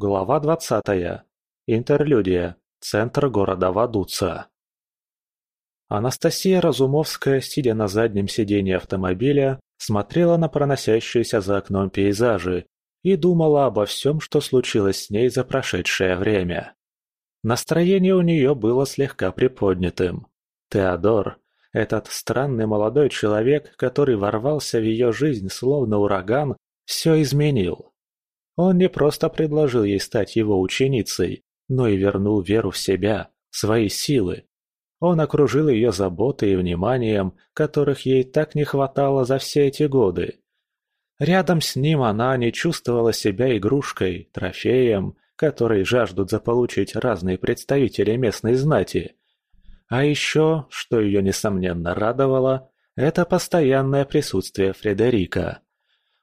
Глава двадцатая. Интерлюдия. Центр города Вадуца. Анастасия Разумовская, сидя на заднем сиденье автомобиля, смотрела на проносящиеся за окном пейзажи и думала обо всем, что случилось с ней за прошедшее время. Настроение у нее было слегка приподнятым. Теодор, этот странный молодой человек, который ворвался в ее жизнь словно ураган, все изменил. Он не просто предложил ей стать его ученицей, но и вернул веру в себя, свои силы. Он окружил ее заботой и вниманием, которых ей так не хватало за все эти годы. Рядом с ним она не чувствовала себя игрушкой, трофеем, который жаждут заполучить разные представители местной знати. А еще, что ее несомненно радовало, это постоянное присутствие Фредерика.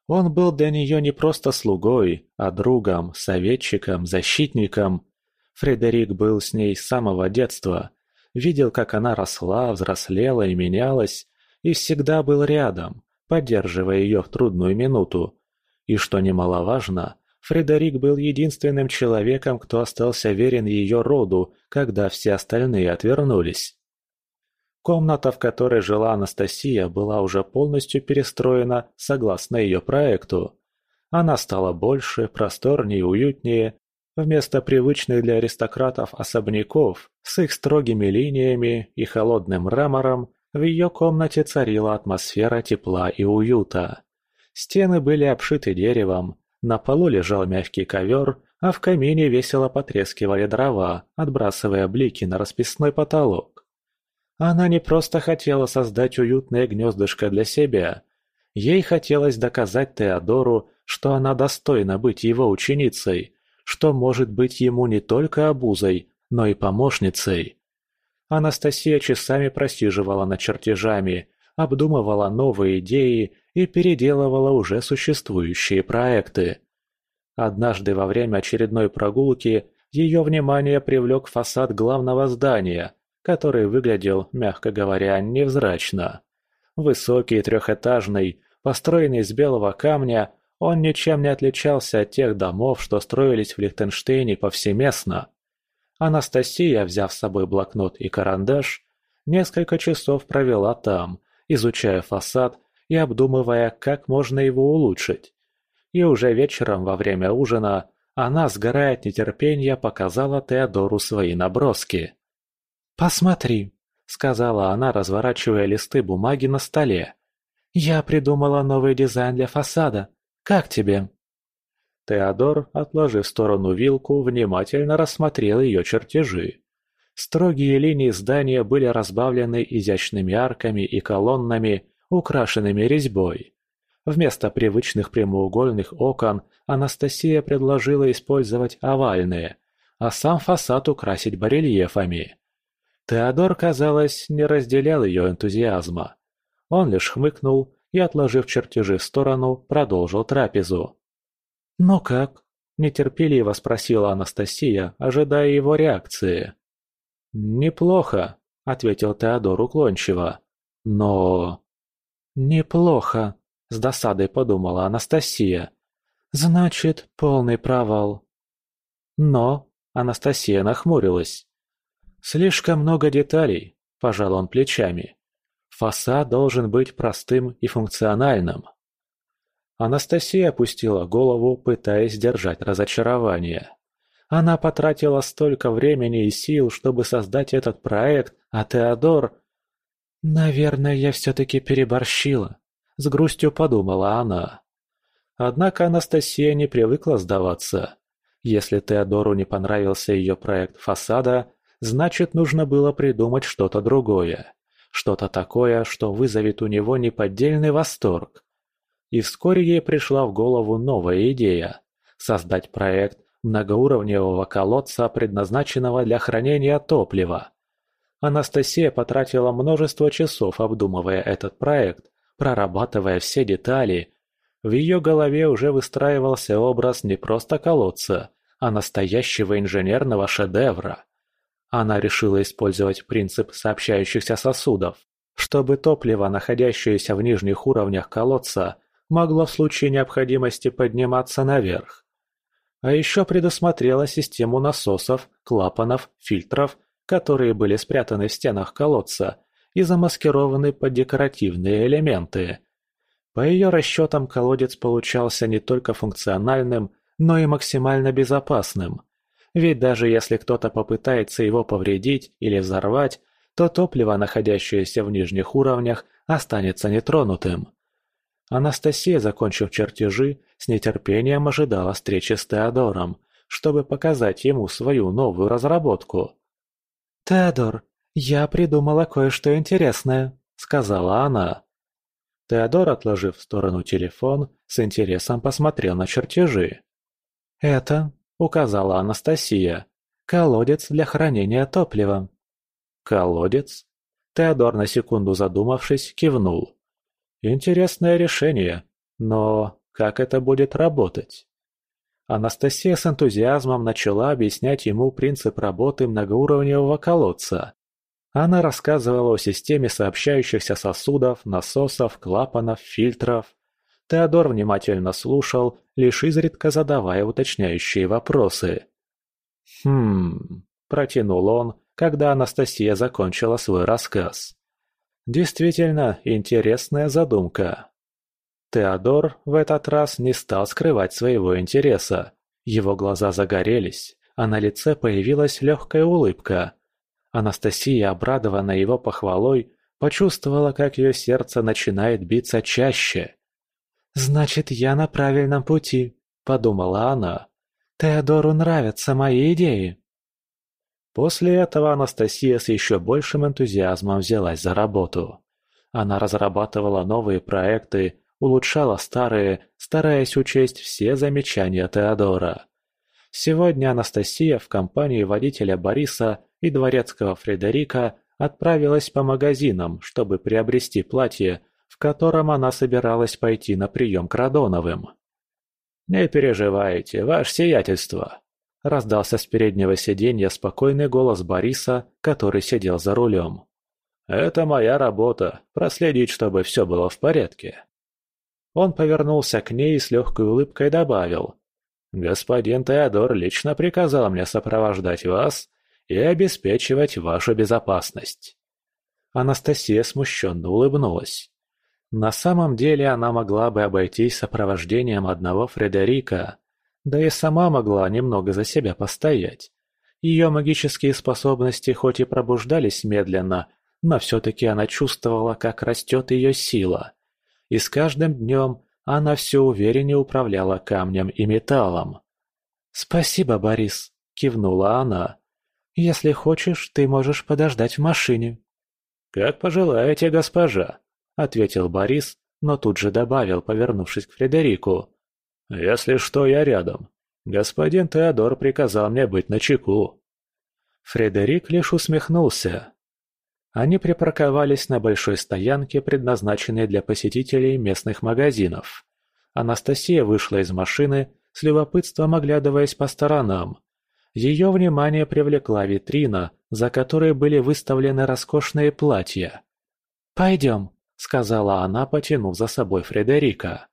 Он был для нее не просто слугой, а другом, советчиком, защитником. Фредерик был с ней с самого детства. Видел, как она росла, взрослела и менялась, и всегда был рядом, поддерживая ее в трудную минуту. И что немаловажно, Фредерик был единственным человеком, кто остался верен ее роду, когда все остальные отвернулись. Комната, в которой жила Анастасия, была уже полностью перестроена согласно ее проекту. Она стала больше, просторнее и уютнее. Вместо привычных для аристократов особняков с их строгими линиями и холодным мрамором в ее комнате царила атмосфера тепла и уюта. Стены были обшиты деревом, на полу лежал мягкий ковер, а в камине весело потрескивали дрова, отбрасывая блики на расписной потолок. Она не просто хотела создать уютное гнездышко для себя. Ей хотелось доказать Теодору, что она достойна быть его ученицей, что может быть ему не только обузой, но и помощницей. Анастасия часами просиживала над чертежами, обдумывала новые идеи и переделывала уже существующие проекты. Однажды во время очередной прогулки ее внимание привлек фасад главного здания, который выглядел, мягко говоря, невзрачно. Высокий трехэтажный, построенный из белого камня, он ничем не отличался от тех домов, что строились в Лихтенштейне повсеместно. Анастасия, взяв с собой блокнот и карандаш, несколько часов провела там, изучая фасад и обдумывая, как можно его улучшить. И уже вечером во время ужина она, сгорая от нетерпения, показала Теодору свои наброски. «Посмотри», — сказала она, разворачивая листы бумаги на столе. «Я придумала новый дизайн для фасада. Как тебе?» Теодор, отложив в сторону вилку, внимательно рассмотрел ее чертежи. Строгие линии здания были разбавлены изящными арками и колоннами, украшенными резьбой. Вместо привычных прямоугольных окон Анастасия предложила использовать овальные, а сам фасад украсить барельефами. Теодор, казалось, не разделял ее энтузиазма. Он лишь хмыкнул и, отложив чертежи в сторону, продолжил трапезу. «Ну как?» – нетерпеливо спросила Анастасия, ожидая его реакции. «Неплохо», – ответил Теодор уклончиво. «Но...» «Неплохо», – с досадой подумала Анастасия. «Значит, полный провал». «Но...» – Анастасия нахмурилась. «Слишком много деталей», – пожал он плечами. «Фасад должен быть простым и функциональным». Анастасия опустила голову, пытаясь сдержать разочарование. Она потратила столько времени и сил, чтобы создать этот проект, а Теодор... «Наверное, я все-таки переборщила», — с грустью подумала она. Однако Анастасия не привыкла сдаваться. Если Теодору не понравился ее проект фасада, Значит, нужно было придумать что-то другое. Что-то такое, что вызовет у него неподдельный восторг. И вскоре ей пришла в голову новая идея – создать проект многоуровневого колодца, предназначенного для хранения топлива. Анастасия потратила множество часов, обдумывая этот проект, прорабатывая все детали. В ее голове уже выстраивался образ не просто колодца, а настоящего инженерного шедевра. Она решила использовать принцип сообщающихся сосудов, чтобы топливо, находящееся в нижних уровнях колодца, могло в случае необходимости подниматься наверх. А еще предусмотрела систему насосов, клапанов, фильтров, которые были спрятаны в стенах колодца и замаскированы под декоративные элементы. По ее расчетам колодец получался не только функциональным, но и максимально безопасным. Ведь даже если кто-то попытается его повредить или взорвать, то топливо, находящееся в нижних уровнях, останется нетронутым. Анастасия, закончив чертежи, с нетерпением ожидала встречи с Теодором, чтобы показать ему свою новую разработку. «Теодор, я придумала кое-что интересное», — сказала она. Теодор, отложив в сторону телефон, с интересом посмотрел на чертежи. «Это», — указала Анастасия, — «колодец для хранения топлива». «Колодец?» Теодор, на секунду задумавшись, кивнул. «Интересное решение, но как это будет работать?» Анастасия с энтузиазмом начала объяснять ему принцип работы многоуровневого колодца. Она рассказывала о системе сообщающихся сосудов, насосов, клапанов, фильтров. Теодор внимательно слушал, лишь изредка задавая уточняющие вопросы. «Хм...» – протянул он, когда Анастасия закончила свой рассказ. «Действительно интересная задумка». Теодор в этот раз не стал скрывать своего интереса. Его глаза загорелись, а на лице появилась легкая улыбка. Анастасия, обрадованная его похвалой, почувствовала, как ее сердце начинает биться чаще. «Значит, я на правильном пути», — подумала она. «Теодору нравятся мои идеи». После этого Анастасия с еще большим энтузиазмом взялась за работу. Она разрабатывала новые проекты, улучшала старые, стараясь учесть все замечания Теодора. Сегодня Анастасия в компании водителя Бориса и дворецкого Фредерика отправилась по магазинам, чтобы приобрести платье, в котором она собиралась пойти на прием к Радоновым. «Не переживайте, ваше сиятельство», – раздался с переднего сиденья спокойный голос Бориса, который сидел за рулем. «Это моя работа – проследить, чтобы все было в порядке». Он повернулся к ней и с легкой улыбкой добавил. «Господин Теодор лично приказал мне сопровождать вас и обеспечивать вашу безопасность». Анастасия смущенно улыбнулась. На самом деле она могла бы обойтись сопровождением одного Фредерика, да и сама могла немного за себя постоять. Ее магические способности хоть и пробуждались медленно, но все-таки она чувствовала, как растет ее сила и с каждым днем она все увереннее управляла камнем и металлом. «Спасибо, Борис», — кивнула она. «Если хочешь, ты можешь подождать в машине». «Как пожелаете, госпожа», — ответил Борис, но тут же добавил, повернувшись к Фредерику. «Если что, я рядом. Господин Теодор приказал мне быть начеку». Фредерик лишь усмехнулся. Они припарковались на большой стоянке, предназначенной для посетителей местных магазинов. Анастасия вышла из машины, с любопытством оглядываясь по сторонам. Ее внимание привлекла витрина, за которой были выставлены роскошные платья. «Пойдем», — сказала она, потянув за собой Фредерика.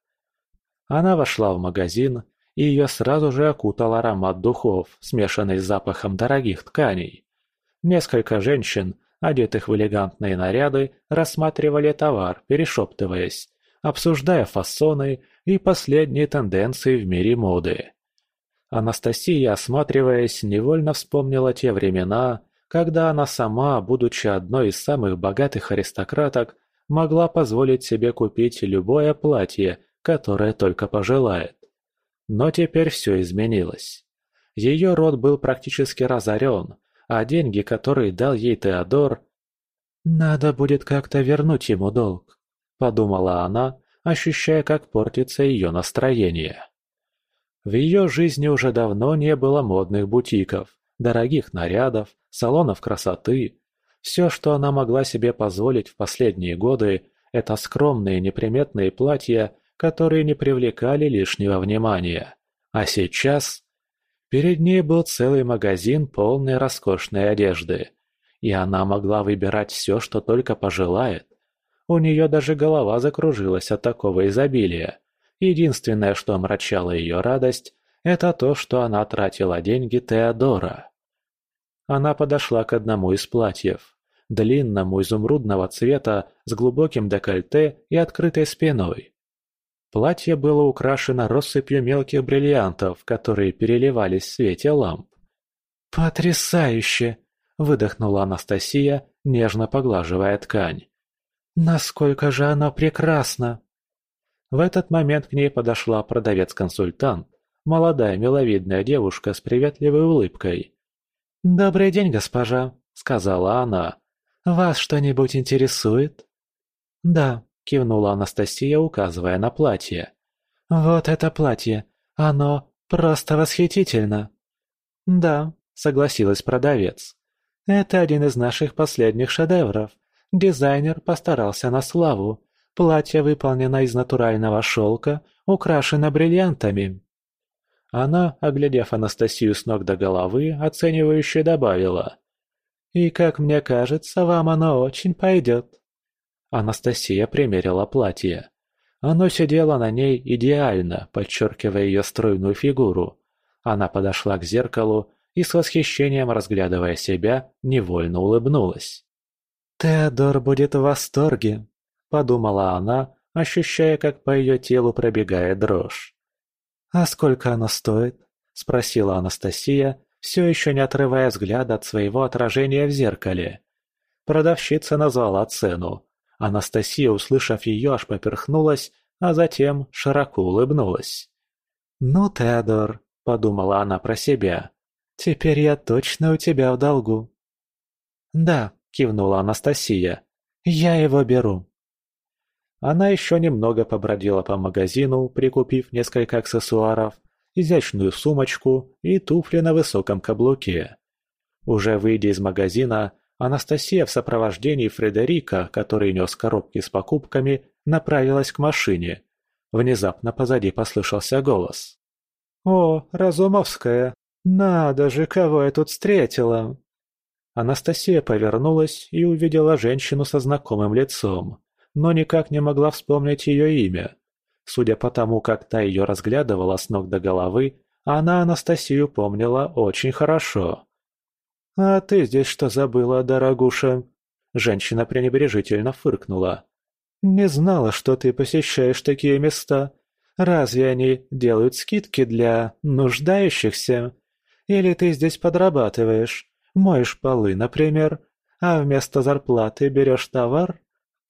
Она вошла в магазин, и ее сразу же окутал аромат духов, смешанный с запахом дорогих тканей. Несколько женщин одетых в элегантные наряды, рассматривали товар, перешептываясь, обсуждая фасоны и последние тенденции в мире моды. Анастасия, осматриваясь, невольно вспомнила те времена, когда она сама, будучи одной из самых богатых аристократок, могла позволить себе купить любое платье, которое только пожелает. Но теперь все изменилось. Ее род был практически разорен, а деньги, которые дал ей Теодор... «Надо будет как-то вернуть ему долг», — подумала она, ощущая, как портится ее настроение. В ее жизни уже давно не было модных бутиков, дорогих нарядов, салонов красоты. Все, что она могла себе позволить в последние годы, это скромные неприметные платья, которые не привлекали лишнего внимания. А сейчас Перед ней был целый магазин, полный роскошной одежды. И она могла выбирать все, что только пожелает. У нее даже голова закружилась от такого изобилия. Единственное, что омрачало ее радость, это то, что она тратила деньги Теодора. Она подошла к одному из платьев, длинному изумрудного цвета с глубоким декольте и открытой спиной. Платье было украшено россыпью мелких бриллиантов, которые переливались в свете ламп. «Потрясающе!» – выдохнула Анастасия, нежно поглаживая ткань. «Насколько же она прекрасна!» В этот момент к ней подошла продавец-консультант, молодая миловидная девушка с приветливой улыбкой. «Добрый день, госпожа», — сказала она. «Вас что-нибудь интересует?» «Да», — кивнула Анастасия, указывая на платье. «Вот это платье! Оно просто восхитительно!» «Да», — согласилась продавец. «Это один из наших последних шедевров. Дизайнер постарался на славу. Платье выполнено из натурального шелка, украшено бриллиантами». Она, оглядев Анастасию с ног до головы, оценивающе добавила. «И, как мне кажется, вам оно очень пойдет». Анастасия примерила платье. Оно сидело на ней идеально, подчеркивая ее стройную фигуру. Она подошла к зеркалу и с восхищением, разглядывая себя, невольно улыбнулась. «Теодор будет в восторге», — подумала она, ощущая, как по ее телу пробегает дрожь. «А сколько оно стоит?» — спросила Анастасия, все еще не отрывая взгляда от своего отражения в зеркале. Продавщица назвала цену. Анастасия, услышав ее, аж поперхнулась, а затем широко улыбнулась. «Ну, Теодор», — подумала она про себя, — «теперь я точно у тебя в долгу». «Да», — кивнула Анастасия, — «я его беру». Она еще немного побродила по магазину, прикупив несколько аксессуаров, изящную сумочку и туфли на высоком каблуке. Уже выйдя из магазина, Анастасия в сопровождении Фредерика, который нес коробки с покупками, направилась к машине. Внезапно позади послышался голос. «О, Разумовская! Надо же, кого я тут встретила!» Анастасия повернулась и увидела женщину со знакомым лицом но никак не могла вспомнить ее имя. Судя по тому, как та ее разглядывала с ног до головы, она Анастасию помнила очень хорошо. «А ты здесь что забыла, дорогуша?» Женщина пренебрежительно фыркнула. «Не знала, что ты посещаешь такие места. Разве они делают скидки для нуждающихся? Или ты здесь подрабатываешь, моешь полы, например, а вместо зарплаты берешь товар?»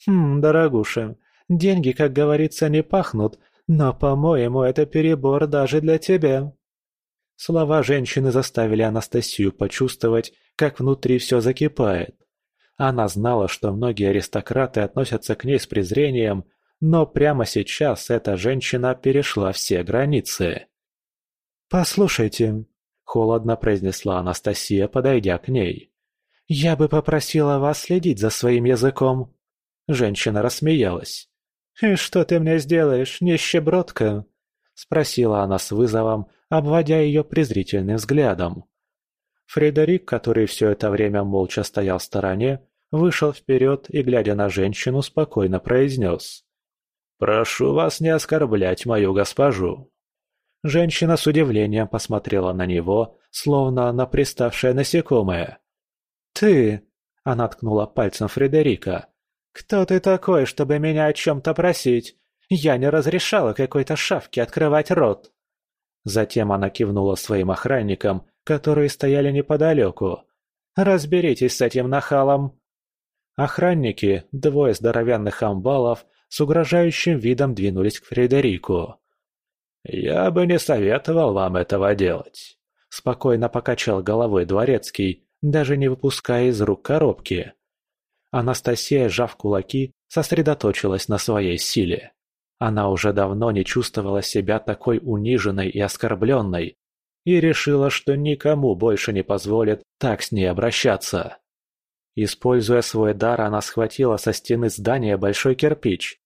«Хм, дорогуша, деньги, как говорится, не пахнут, но, по-моему, это перебор даже для тебя». Слова женщины заставили Анастасию почувствовать, как внутри все закипает. Она знала, что многие аристократы относятся к ней с презрением, но прямо сейчас эта женщина перешла все границы. «Послушайте», — холодно произнесла Анастасия, подойдя к ней, — «я бы попросила вас следить за своим языком». Женщина рассмеялась. «И что ты мне сделаешь, нищебродка?» — спросила она с вызовом, обводя ее презрительным взглядом. Фредерик, который все это время молча стоял в стороне, вышел вперед и, глядя на женщину, спокойно произнес. «Прошу вас не оскорблять мою госпожу». Женщина с удивлением посмотрела на него, словно на приставшее насекомое. «Ты!» — она ткнула пальцем Фредерика. «Кто ты такой, чтобы меня о чем-то просить? Я не разрешала какой-то шавке открывать рот!» Затем она кивнула своим охранникам, которые стояли неподалеку. «Разберитесь с этим нахалом!» Охранники, двое здоровенных амбалов, с угрожающим видом двинулись к Фредерику. «Я бы не советовал вам этого делать», — спокойно покачал головой дворецкий, даже не выпуская из рук коробки. Анастасия, сжав кулаки, сосредоточилась на своей силе. Она уже давно не чувствовала себя такой униженной и оскорбленной и решила, что никому больше не позволит так с ней обращаться. Используя свой дар, она схватила со стены здания большой кирпич.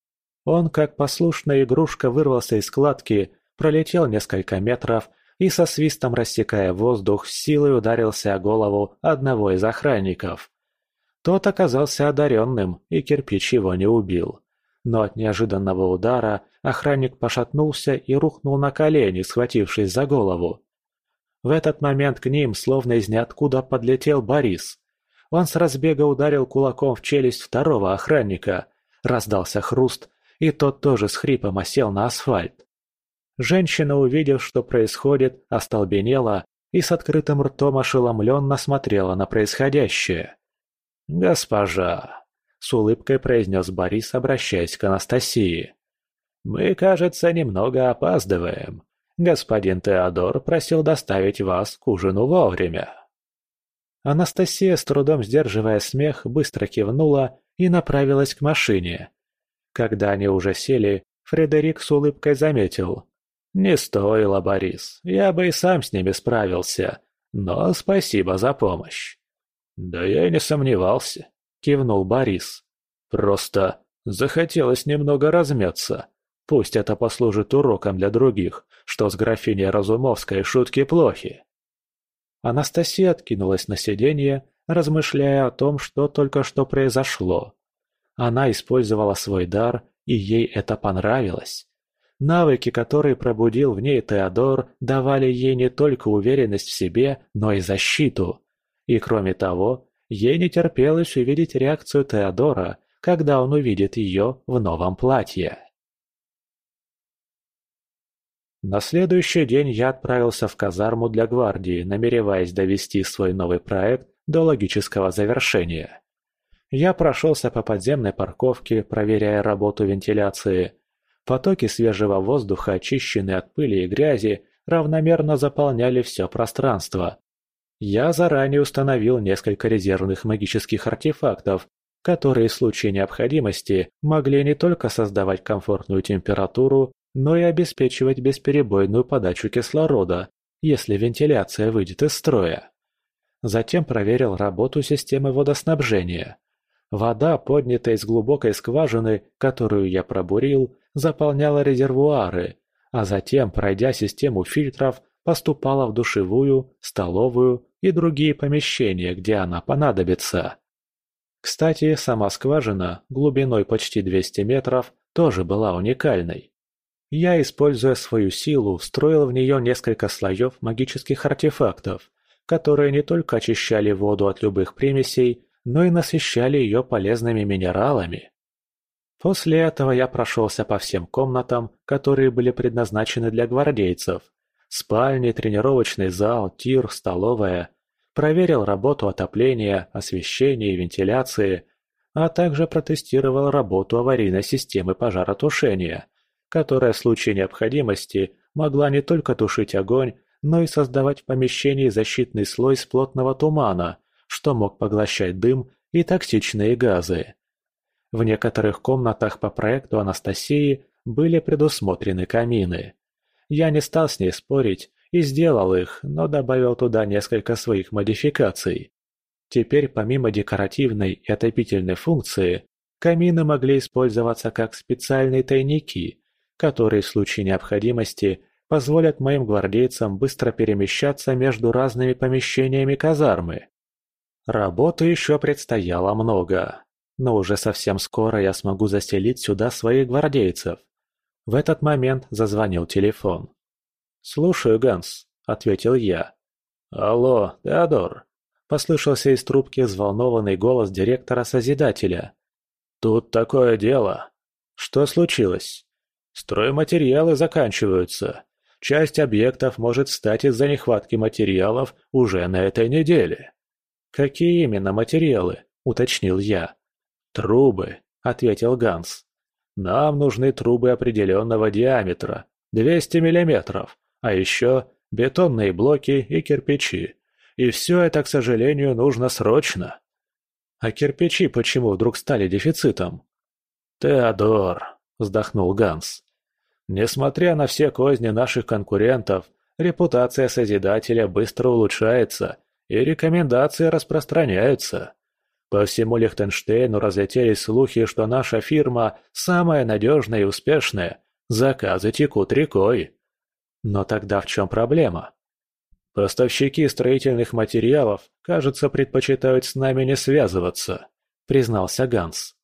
Он, как послушная игрушка, вырвался из складки, пролетел несколько метров и со свистом рассекая воздух, силой ударился о голову одного из охранников. Тот оказался одаренным, и кирпич его не убил. но от неожиданного удара охранник пошатнулся и рухнул на колени, схватившись за голову. В этот момент к ним, словно из ниоткуда, подлетел Борис. Он с разбега ударил кулаком в челюсть второго охранника. Раздался хруст, и тот тоже с хрипом осел на асфальт. Женщина, увидев, что происходит, остолбенела и с открытым ртом ошеломленно смотрела на происходящее. «Госпожа!» – с улыбкой произнес Борис, обращаясь к Анастасии. «Мы, кажется, немного опаздываем. Господин Теодор просил доставить вас к ужину вовремя». Анастасия, с трудом сдерживая смех, быстро кивнула и направилась к машине. Когда они уже сели, Фредерик с улыбкой заметил. «Не стоило, Борис, я бы и сам с ними справился, но спасибо за помощь». «Да я и не сомневался», — кивнул Борис. «Просто захотелось немного размяться. Пусть это послужит уроком для других, что с графиней Разумовской шутки плохи». Анастасия откинулась на сиденье, размышляя о том, что только что произошло. Она использовала свой дар, и ей это понравилось. Навыки, которые пробудил в ней Теодор, давали ей не только уверенность в себе, но и защиту. И кроме того, ей не терпелось увидеть реакцию Теодора, когда он увидит ее в новом платье. На следующий день я отправился в казарму для гвардии, намереваясь довести свой новый проект до логического завершения. Я прошелся по подземной парковке, проверяя работу вентиляции, Потоки свежего воздуха, очищенные от пыли и грязи, равномерно заполняли все пространство. Я заранее установил несколько резервных магических артефактов, которые в случае необходимости могли не только создавать комфортную температуру, но и обеспечивать бесперебойную подачу кислорода, если вентиляция выйдет из строя. Затем проверил работу системы водоснабжения. Вода, поднятая из глубокой скважины, которую я пробурил, заполняла резервуары, а затем, пройдя систему фильтров, поступала в душевую, столовую и другие помещения, где она понадобится. Кстати, сама скважина, глубиной почти 200 метров, тоже была уникальной. Я, используя свою силу, встроил в нее несколько слоев магических артефактов, которые не только очищали воду от любых примесей, но и насыщали ее полезными минералами. После этого я прошелся по всем комнатам, которые были предназначены для гвардейцев. Спальни, тренировочный зал, тир, столовая. Проверил работу отопления, освещения и вентиляции, а также протестировал работу аварийной системы пожаротушения, которая в случае необходимости могла не только тушить огонь, но и создавать в помещении защитный слой из плотного тумана, что мог поглощать дым и токсичные газы. В некоторых комнатах по проекту Анастасии были предусмотрены камины. Я не стал с ней спорить и сделал их, но добавил туда несколько своих модификаций. Теперь помимо декоративной и отопительной функции, камины могли использоваться как специальные тайники, которые в случае необходимости позволят моим гвардейцам быстро перемещаться между разными помещениями казармы. Работы еще предстояло много. Но уже совсем скоро я смогу заселить сюда своих гвардейцев. В этот момент зазвонил телефон. «Слушаю, Ганс», — ответил я. «Алло, Теодор», — послышался из трубки взволнованный голос директора Созидателя. «Тут такое дело. Что случилось? Стройматериалы заканчиваются. Часть объектов может стать из-за нехватки материалов уже на этой неделе». «Какие именно материалы?» – уточнил я. «Трубы», — ответил Ганс. «Нам нужны трубы определенного диаметра, 200 миллиметров, а еще бетонные блоки и кирпичи. И все это, к сожалению, нужно срочно». «А кирпичи почему вдруг стали дефицитом?» «Теодор», — вздохнул Ганс. «Несмотря на все козни наших конкурентов, репутация Созидателя быстро улучшается, и рекомендации распространяются. По всему Лихтенштейну разлетелись слухи, что наша фирма самая надежная и успешная. Заказы текут рекой. Но тогда в чем проблема? Поставщики строительных материалов, кажется, предпочитают с нами не связываться, признался Ганс.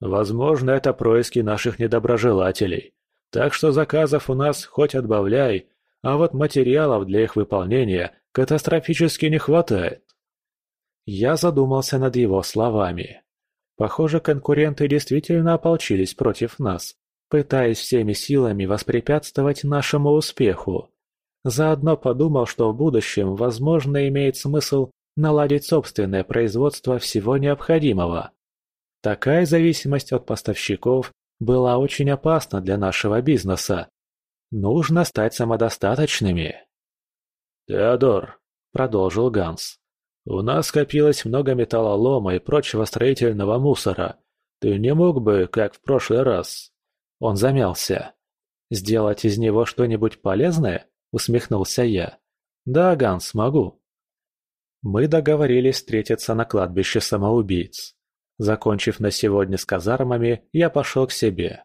Возможно, это происки наших недоброжелателей. Так что заказов у нас хоть отбавляй, а вот материалов для их выполнения катастрофически не хватает. Я задумался над его словами. Похоже, конкуренты действительно ополчились против нас, пытаясь всеми силами воспрепятствовать нашему успеху. Заодно подумал, что в будущем, возможно, имеет смысл наладить собственное производство всего необходимого. Такая зависимость от поставщиков была очень опасна для нашего бизнеса. Нужно стать самодостаточными. «Теодор», — продолжил Ганс, — «у нас скопилось много металлолома и прочего строительного мусора. Ты не мог бы, как в прошлый раз?» Он замялся. «Сделать из него что-нибудь полезное?» — усмехнулся я. «Да, Ганс, могу». Мы договорились встретиться на кладбище самоубийц. Закончив на сегодня с казармами, я пошел к себе.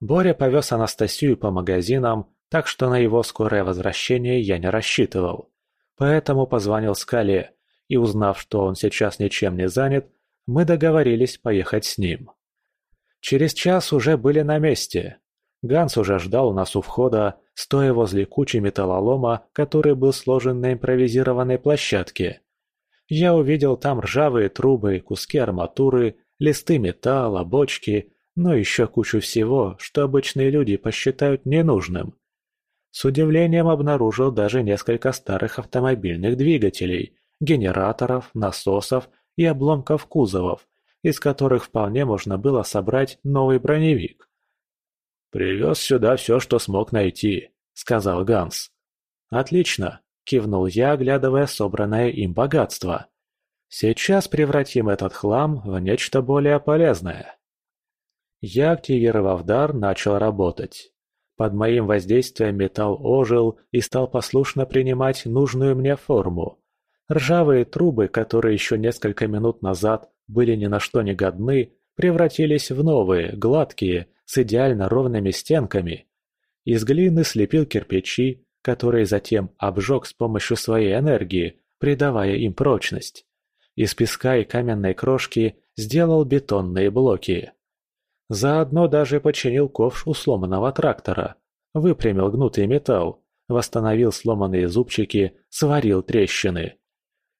Боря повез Анастасию по магазинам, так что на его скорое возвращение я не рассчитывал. Поэтому позвонил Скале, и узнав, что он сейчас ничем не занят, мы договорились поехать с ним. Через час уже были на месте. Ганс уже ждал нас у входа, стоя возле кучи металлолома, который был сложен на импровизированной площадке. Я увидел там ржавые трубы, куски арматуры, листы металла, бочки, но еще кучу всего, что обычные люди посчитают ненужным. С удивлением обнаружил даже несколько старых автомобильных двигателей, генераторов, насосов и обломков кузовов, из которых вполне можно было собрать новый броневик. «Привез сюда все, что смог найти», — сказал Ганс. «Отлично», — кивнул я, оглядывая собранное им богатство. «Сейчас превратим этот хлам в нечто более полезное». Я, активировав дар, начал работать. Под моим воздействием металл ожил и стал послушно принимать нужную мне форму. Ржавые трубы, которые еще несколько минут назад были ни на что не годны, превратились в новые, гладкие, с идеально ровными стенками. Из глины слепил кирпичи, которые затем обжег с помощью своей энергии, придавая им прочность. Из песка и каменной крошки сделал бетонные блоки. Заодно даже починил ковш у сломанного трактора, выпрямил гнутый металл, восстановил сломанные зубчики, сварил трещины.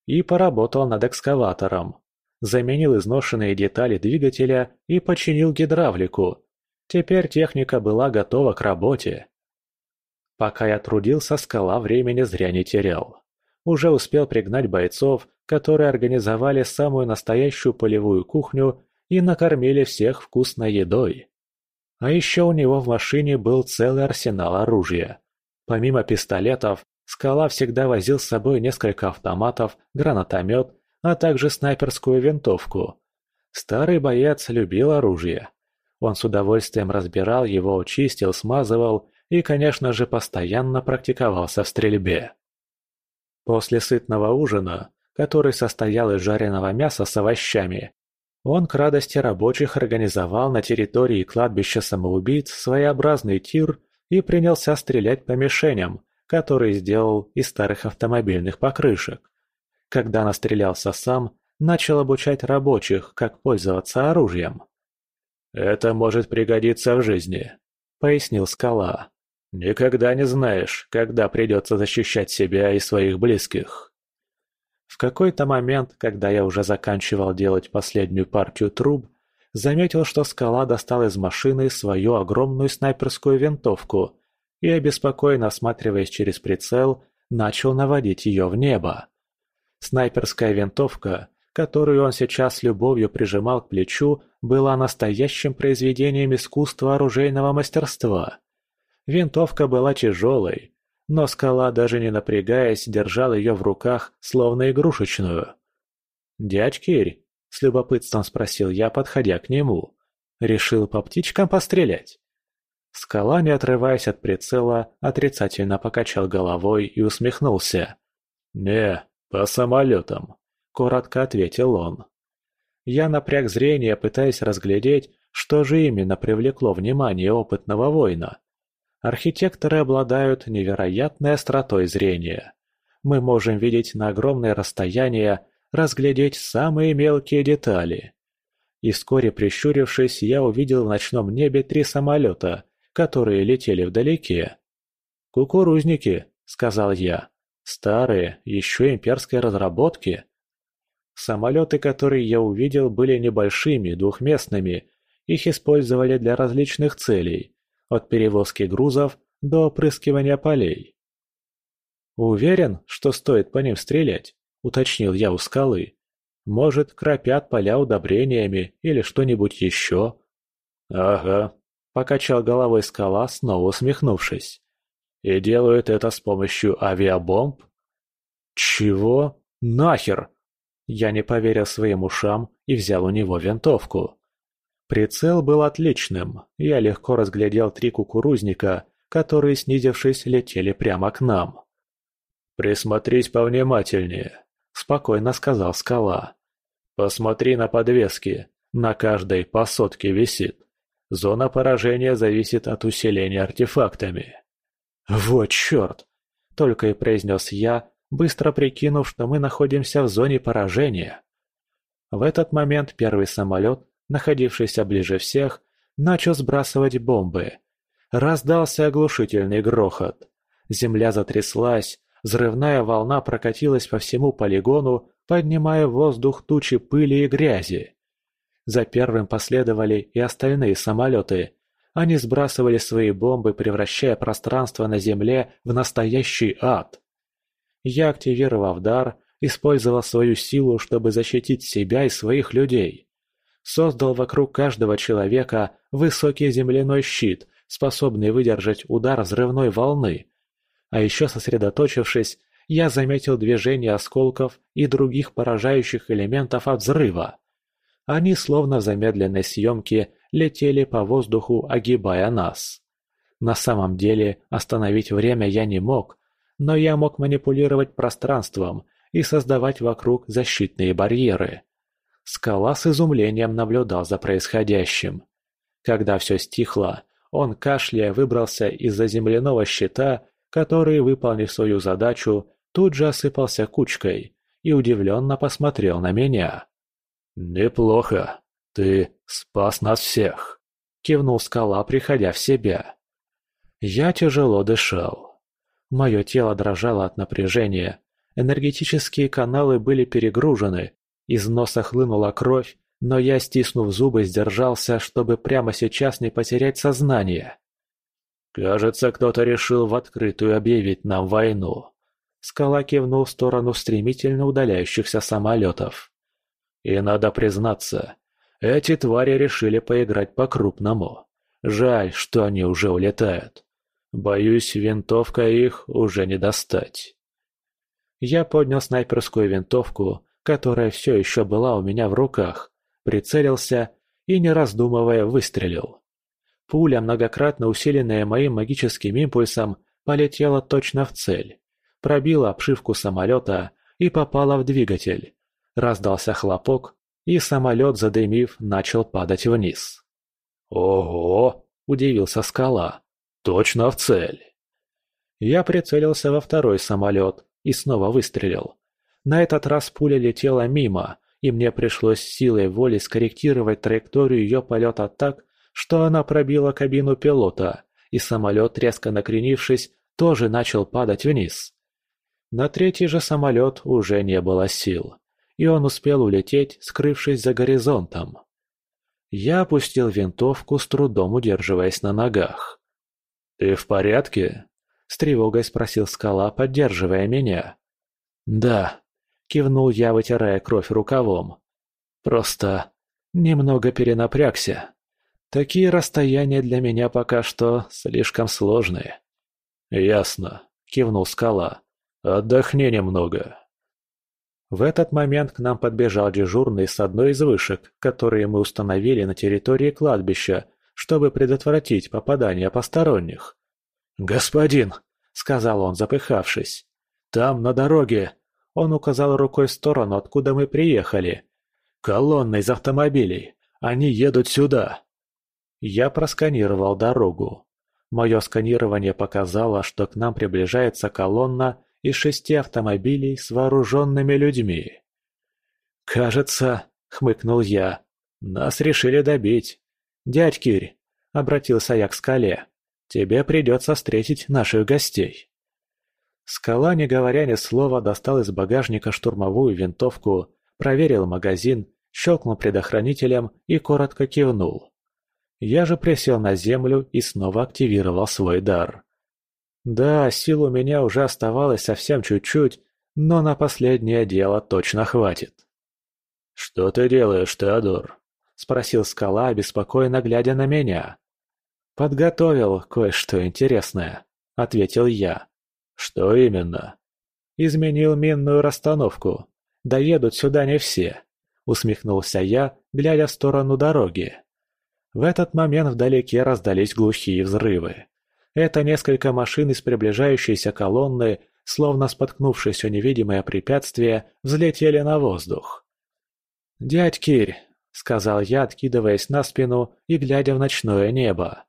И поработал над экскаватором. Заменил изношенные детали двигателя и починил гидравлику. Теперь техника была готова к работе. Пока я трудился, скала времени зря не терял. Уже успел пригнать бойцов, которые организовали самую настоящую полевую кухню и накормили всех вкусной едой. А еще у него в машине был целый арсенал оружия. Помимо пистолетов, Скала всегда возил с собой несколько автоматов, гранатомет, а также снайперскую винтовку. Старый боец любил оружие. Он с удовольствием разбирал его, чистил, смазывал и, конечно же, постоянно практиковался в стрельбе. После сытного ужина, который состоял из жареного мяса с овощами, он к радости рабочих организовал на территории кладбища самоубийц своеобразный тир и принялся стрелять по мишеням, которые сделал из старых автомобильных покрышек. Когда настрелялся сам, начал обучать рабочих, как пользоваться оружием. «Это может пригодиться в жизни», — пояснил Скала. Никогда не знаешь, когда придется защищать себя и своих близких. В какой-то момент, когда я уже заканчивал делать последнюю партию труб, заметил, что скала достал из машины свою огромную снайперскую винтовку и, обеспокоенно осматриваясь через прицел, начал наводить ее в небо. Снайперская винтовка, которую он сейчас с любовью прижимал к плечу, была настоящим произведением искусства оружейного мастерства. Винтовка была тяжелой, но скала, даже не напрягаясь, держал ее в руках, словно игрушечную. «Дядь Кирь?» – с любопытством спросил я, подходя к нему. «Решил по птичкам пострелять?» Скала, не отрываясь от прицела, отрицательно покачал головой и усмехнулся. «Не, по самолетам», – коротко ответил он. Я напряг зрение, пытаясь разглядеть, что же именно привлекло внимание опытного воина. Архитекторы обладают невероятной остротой зрения. Мы можем видеть на огромное расстояние, разглядеть самые мелкие детали. И вскоре, прищурившись, я увидел в ночном небе три самолета, которые летели вдалеке. «Кукурузники», — сказал я. «Старые, еще имперской разработки». Самолеты, которые я увидел, были небольшими, двухместными. Их использовали для различных целей, от перевозки грузов до опрыскивания полей. «Уверен, что стоит по ним стрелять?» – уточнил я у скалы. «Может, кропят поля удобрениями или что-нибудь еще?» «Ага», – покачал головой скала, снова усмехнувшись. «И делают это с помощью авиабомб?» «Чего? Нахер?» Я не поверил своим ушам и взял у него винтовку. Прицел был отличным, я легко разглядел три кукурузника, которые, снизившись, летели прямо к нам. «Присмотрись повнимательнее», — спокойно сказал скала. «Посмотри на подвески, на каждой по сотке висит. Зона поражения зависит от усиления артефактами». «Вот черт!» — только и произнес я, быстро прикинув, что мы находимся в зоне поражения. В этот момент первый самолет, находившийся ближе всех, начал сбрасывать бомбы. Раздался оглушительный грохот. Земля затряслась, взрывная волна прокатилась по всему полигону, поднимая в воздух тучи пыли и грязи. За первым последовали и остальные самолеты. Они сбрасывали свои бомбы, превращая пространство на Земле в настоящий ад. Я, активировав дар, использовал свою силу, чтобы защитить себя и своих людей. Создал вокруг каждого человека высокий земляной щит, способный выдержать удар взрывной волны. А еще сосредоточившись, я заметил движение осколков и других поражающих элементов от взрыва. Они, словно в замедленной съемке, летели по воздуху, огибая нас. На самом деле, остановить время я не мог, но я мог манипулировать пространством и создавать вокруг защитные барьеры. Скала с изумлением наблюдал за происходящим. Когда все стихло, он кашляя выбрался из-за земляного щита, который, выполнив свою задачу, тут же осыпался кучкой и удивленно посмотрел на меня. «Неплохо. Ты спас нас всех», — кивнул скала, приходя в себя. Я тяжело дышал. Мое тело дрожало от напряжения. Энергетические каналы были перегружены. Из носа хлынула кровь, но я, стиснув зубы, сдержался, чтобы прямо сейчас не потерять сознание. «Кажется, кто-то решил в открытую объявить нам войну». Скала кивнул в сторону стремительно удаляющихся самолетов. «И надо признаться, эти твари решили поиграть по-крупному. Жаль, что они уже улетают. Боюсь, винтовка их уже не достать. Я поднял снайперскую винтовку, которая все еще была у меня в руках, прицелился и, не раздумывая, выстрелил. Пуля, многократно усиленная моим магическим импульсом, полетела точно в цель, пробила обшивку самолета и попала в двигатель. Раздался хлопок, и самолет, задымив, начал падать вниз. «Ого!» – удивился скала. Точно в цель. Я прицелился во второй самолет и снова выстрелил. На этот раз пуля летела мимо, и мне пришлось силой воли скорректировать траекторию ее полета так, что она пробила кабину пилота, и самолет, резко накренившись, тоже начал падать вниз. На третий же самолет уже не было сил, и он успел улететь, скрывшись за горизонтом. Я опустил винтовку, с трудом удерживаясь на ногах. «Ты в порядке?» — с тревогой спросил скала, поддерживая меня. «Да», — кивнул я, вытирая кровь рукавом. «Просто немного перенапрягся. Такие расстояния для меня пока что слишком сложные». «Ясно», — кивнул скала. «Отдохни немного». В этот момент к нам подбежал дежурный с одной из вышек, которые мы установили на территории кладбища, чтобы предотвратить попадание посторонних. «Господин!» — сказал он, запыхавшись. «Там, на дороге!» Он указал рукой в сторону, откуда мы приехали. «Колонна из автомобилей! Они едут сюда!» Я просканировал дорогу. Мое сканирование показало, что к нам приближается колонна из шести автомобилей с вооруженными людьми. «Кажется», — хмыкнул я, Нас решили добить. Дядь Кирь, обратился я к скале, тебе придется встретить наших гостей. Скала, не говоря ни слова, достал из багажника штурмовую винтовку, проверил магазин, щелкнул предохранителем и коротко кивнул. Я же присел на землю и снова активировал свой дар. Да, сил у меня уже оставалось совсем чуть-чуть, но на последнее дело точно хватит. «Что ты делаешь, Теодор?» – спросил скала, беспокойно глядя на меня. «Подготовил кое-что интересное», – ответил я. «Что именно?» «Изменил минную расстановку. Доедут сюда не все», – усмехнулся я, глядя в сторону дороги. В этот момент вдалеке раздались глухие взрывы. Это несколько машин из приближающейся колонны, словно споткнувшись о невидимое препятствие, взлетели на воздух. «Дядь Кирь», — сказал я, откидываясь на спину и глядя в ночное небо.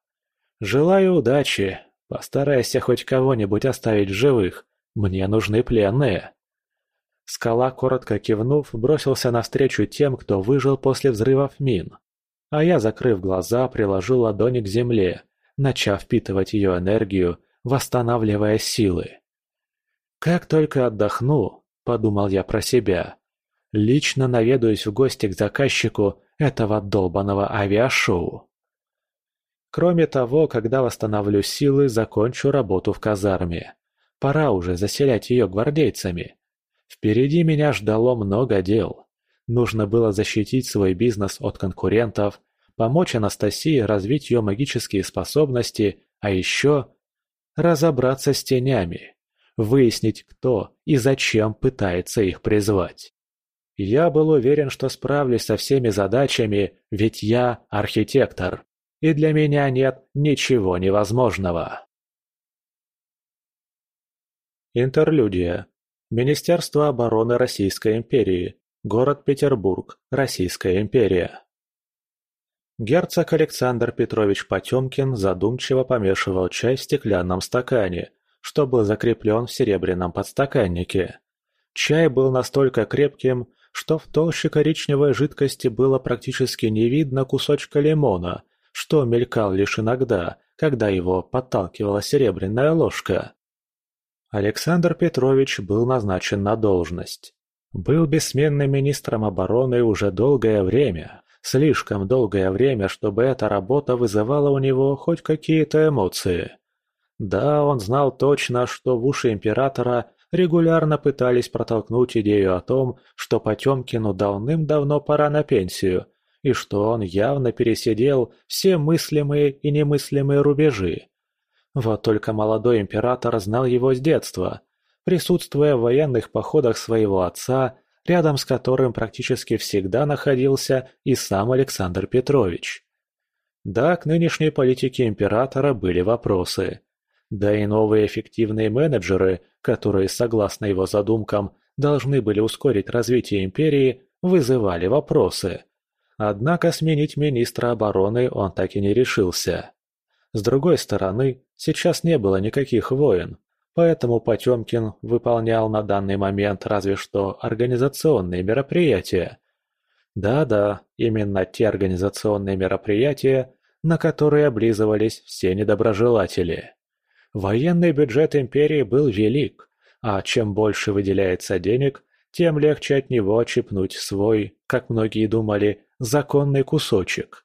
«Желаю удачи. Постарайся хоть кого-нибудь оставить в живых. Мне нужны пленные». Скала, коротко кивнув, бросился навстречу тем, кто выжил после взрывов мин. А я, закрыв глаза, приложил ладони к земле, начав впитывать ее энергию, восстанавливая силы. «Как только отдохну», — подумал я про себя, — «лично наведаюсь в гости к заказчику этого долбанного авиашоу». Кроме того, когда восстановлю силы, закончу работу в казарме. Пора уже заселять ее гвардейцами. Впереди меня ждало много дел. Нужно было защитить свой бизнес от конкурентов, помочь Анастасии развить ее магические способности, а еще разобраться с тенями, выяснить, кто и зачем пытается их призвать. Я был уверен, что справлюсь со всеми задачами, ведь я архитектор, и для меня нет ничего невозможного. Интерлюдия. Министерство обороны Российской империи. Город Петербург. Российская империя. Герцог Александр Петрович Потемкин задумчиво помешивал чай в стеклянном стакане, что был закреплен в серебряном подстаканнике. Чай был настолько крепким, что в толще коричневой жидкости было практически не видно кусочка лимона, что мелькал лишь иногда, когда его подталкивала серебряная ложка. Александр Петрович был назначен на должность. Был бессменным министром обороны уже долгое время, Слишком долгое время, чтобы эта работа вызывала у него хоть какие-то эмоции. Да, он знал точно, что в уши императора регулярно пытались протолкнуть идею о том, что Потемкину давным-давно пора на пенсию, и что он явно пересидел все мыслимые и немыслимые рубежи. Вот только молодой император знал его с детства. Присутствуя в военных походах своего отца, рядом с которым практически всегда находился и сам Александр Петрович. Да, к нынешней политике императора были вопросы. Да и новые эффективные менеджеры, которые, согласно его задумкам, должны были ускорить развитие империи, вызывали вопросы. Однако сменить министра обороны он так и не решился. С другой стороны, сейчас не было никаких войн, Поэтому Потемкин выполнял на данный момент разве что организационные мероприятия. Да-да, именно те организационные мероприятия, на которые облизывались все недоброжелатели. Военный бюджет империи был велик, а чем больше выделяется денег, тем легче от него отщипнуть свой, как многие думали, законный кусочек.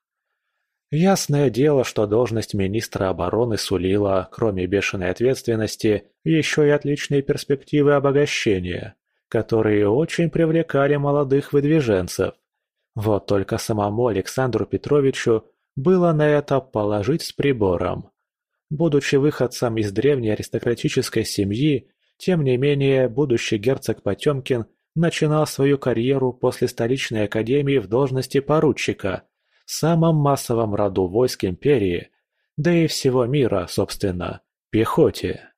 Ясное дело, что должность министра обороны сулила, кроме бешеной ответственности, еще и отличные перспективы обогащения, которые очень привлекали молодых выдвиженцев. Вот только самому Александру Петровичу было на это положить с прибором. Будучи выходцем из древней аристократической семьи, тем не менее будущий герцог Потемкин начинал свою карьеру после столичной академии в должности поручика – самом массовом роду войск империи, да и всего мира, собственно, пехоте.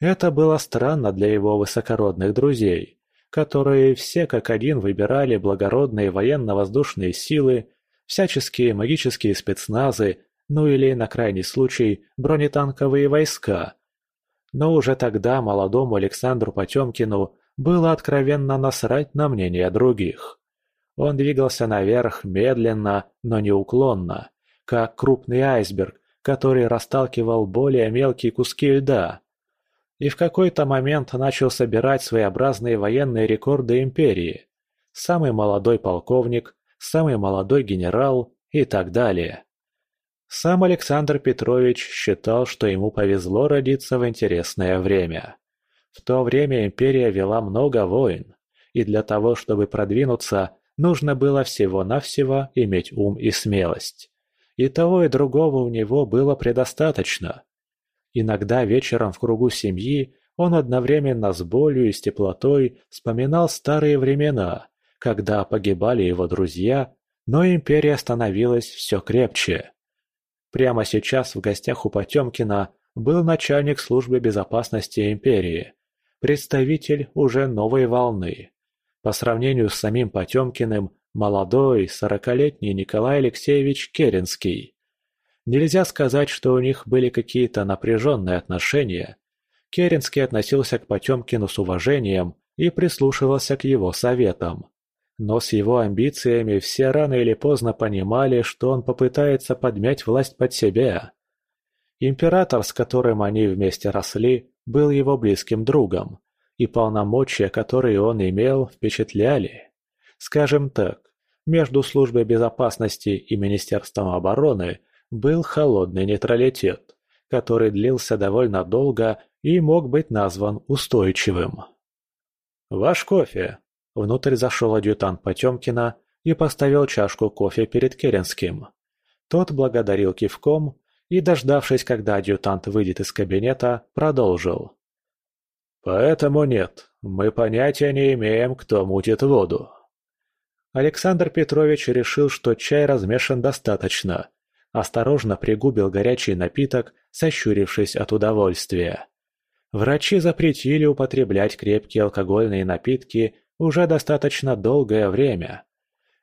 Это было странно для его высокородных друзей, которые все как один выбирали благородные военно-воздушные силы, всяческие магические спецназы, ну или, на крайний случай, бронетанковые войска. Но уже тогда молодому Александру Потемкину было откровенно насрать на мнение других. Он двигался наверх медленно, но неуклонно, как крупный айсберг, который расталкивал более мелкие куски льда. И в какой-то момент начал собирать своеобразные военные рекорды империи. Самый молодой полковник, самый молодой генерал и так далее. Сам Александр Петрович считал, что ему повезло родиться в интересное время. В то время империя вела много войн, и для того, чтобы продвинуться, нужно было всего-навсего иметь ум и смелость. И того, и другого у него было предостаточно. Иногда вечером в кругу семьи он одновременно с болью и с теплотой вспоминал старые времена, когда погибали его друзья, но империя становилась все крепче. Прямо сейчас в гостях у Потемкина был начальник службы безопасности империи, представитель уже новой волны. По сравнению с самим Потемкиным, молодой, сорокалетний Николай Алексеевич Керенский. Нельзя сказать, что у них были какие-то напряженные отношения. Керенский относился к Потемкину с уважением и прислушивался к его советам. Но с его амбициями все рано или поздно понимали, что он попытается подмять власть под себя. Император, с которым они вместе росли, был его близким другом, и полномочия, которые он имел, впечатляли. Скажем так, между Службой безопасности и Министерством обороны был холодный нейтралитет, который длился довольно долго и мог быть назван устойчивым. «Ваш кофе!» Внутрь зашел адъютант Потемкина и поставил чашку кофе перед Керенским. Тот благодарил кивком и, дождавшись, когда адъютант выйдет из кабинета, продолжил. Поэтому нет, мы понятия не имеем, кто мутит воду. Александр Петрович решил, что чай размешан достаточно. Осторожно пригубил горячий напиток, сощурившись от удовольствия. Врачи запретили употреблять крепкие алкогольные напитки уже достаточно долгое время.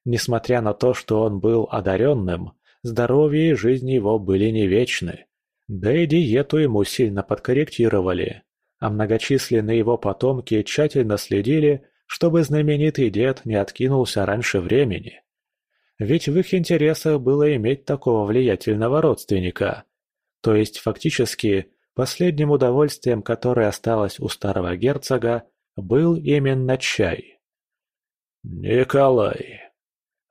Несмотря на то, что он был одаренным, здоровье и жизнь его были не вечны. Да и диету ему сильно подкорректировали а многочисленные его потомки тщательно следили, чтобы знаменитый дед не откинулся раньше времени. Ведь в их интересах было иметь такого влиятельного родственника. То есть, фактически, последним удовольствием, которое осталось у старого герцога, был именно чай. «Николай!»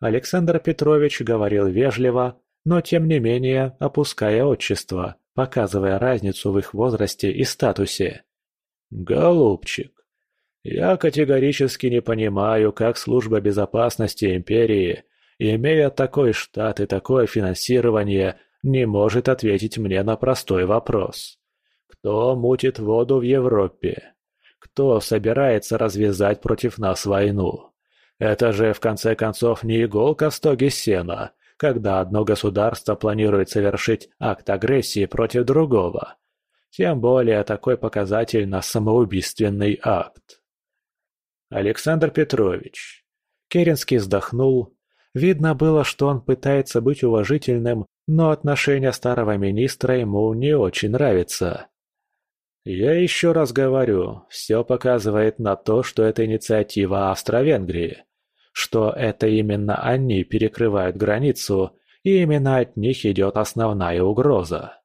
Александр Петрович говорил вежливо, но тем не менее опуская отчество, показывая разницу в их возрасте и статусе. «Голубчик, я категорически не понимаю, как служба безопасности империи, имея такой штат и такое финансирование, не может ответить мне на простой вопрос. Кто мутит воду в Европе? Кто собирается развязать против нас войну? Это же, в конце концов, не иголка в стоге сена, когда одно государство планирует совершить акт агрессии против другого. Тем более такой показательно самоубийственный акт. Александр Петрович. Керенский вздохнул. Видно было, что он пытается быть уважительным, но отношение старого министра ему не очень нравится. Я еще раз говорю, все показывает на то, что это инициатива Австро-Венгрии, что это именно они перекрывают границу, и именно от них идет основная угроза.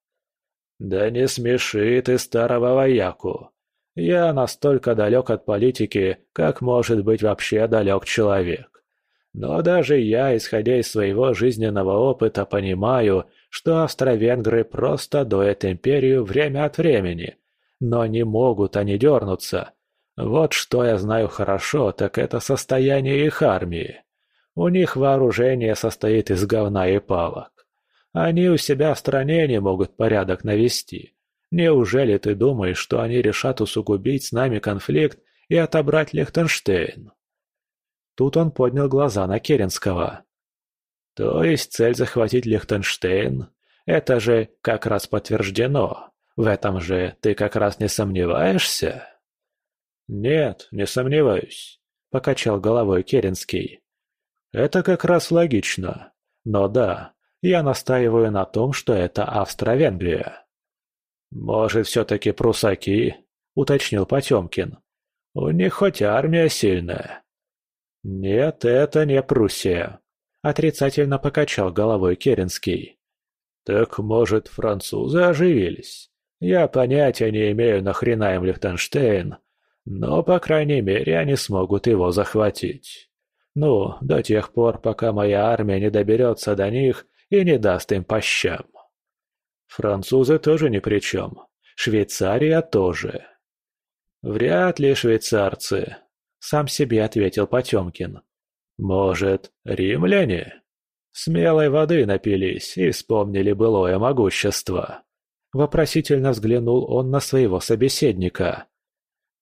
«Да не смеши ты старого вояку. Я настолько далек от политики, как может быть вообще далек человек. Но даже я, исходя из своего жизненного опыта, понимаю, что австро-венгры просто доят империю время от времени. Но не могут они дернуться. Вот что я знаю хорошо, так это состояние их армии. У них вооружение состоит из говна и палок. Они у себя в стране не могут порядок навести. Неужели ты думаешь, что они решат усугубить с нами конфликт и отобрать Лихтенштейн?» Тут он поднял глаза на Керенского. «То есть цель захватить Лихтенштейн? Это же как раз подтверждено. В этом же ты как раз не сомневаешься?» «Нет, не сомневаюсь», — покачал головой Керенский. «Это как раз логично. Но да, я настаиваю на том, что это Австро-Венгрия. «Может, все-таки прусаки?» – уточнил Потемкин. «У них хоть армия сильная». «Нет, это не Пруссия», — отрицательно покачал головой Керенский. «Так, может, французы оживились? Я понятия не имею, нахрена им Лихтенштейн, но, по крайней мере, они смогут его захватить. Ну, до тех пор, пока моя армия не доберется до них и не даст им по щам. Французы тоже ни при чем. Швейцария тоже. Вряд ли швейцарцы, сам себе ответил Потемкин. Может, римляне? Смелой воды напились и вспомнили былое могущество. Вопросительно взглянул он на своего собеседника.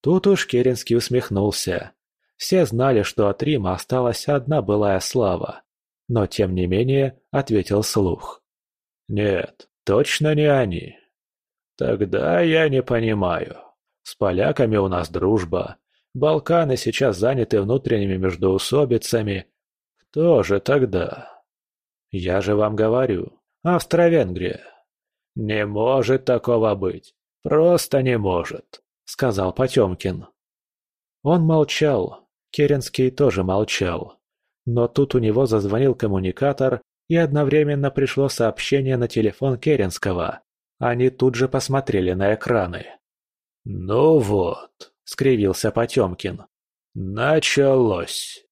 Тут уж Керенский усмехнулся. Все знали, что от Рима осталась одна былая слава, но тем не менее ответил слух. «Нет, точно не они. Тогда я не понимаю. С поляками у нас дружба. Балканы сейчас заняты внутренними междоусобицами. Кто же тогда? Я же вам говорю, Австро-Венгрия. Не может такого быть. Просто не может, сказал Потемкин. Он молчал, Керенский тоже молчал. Но тут у него зазвонил коммуникатор, и одновременно пришло сообщение на телефон Керенского. Они тут же посмотрели на экраны. «Ну вот», — скривился Потемкин. «Началось».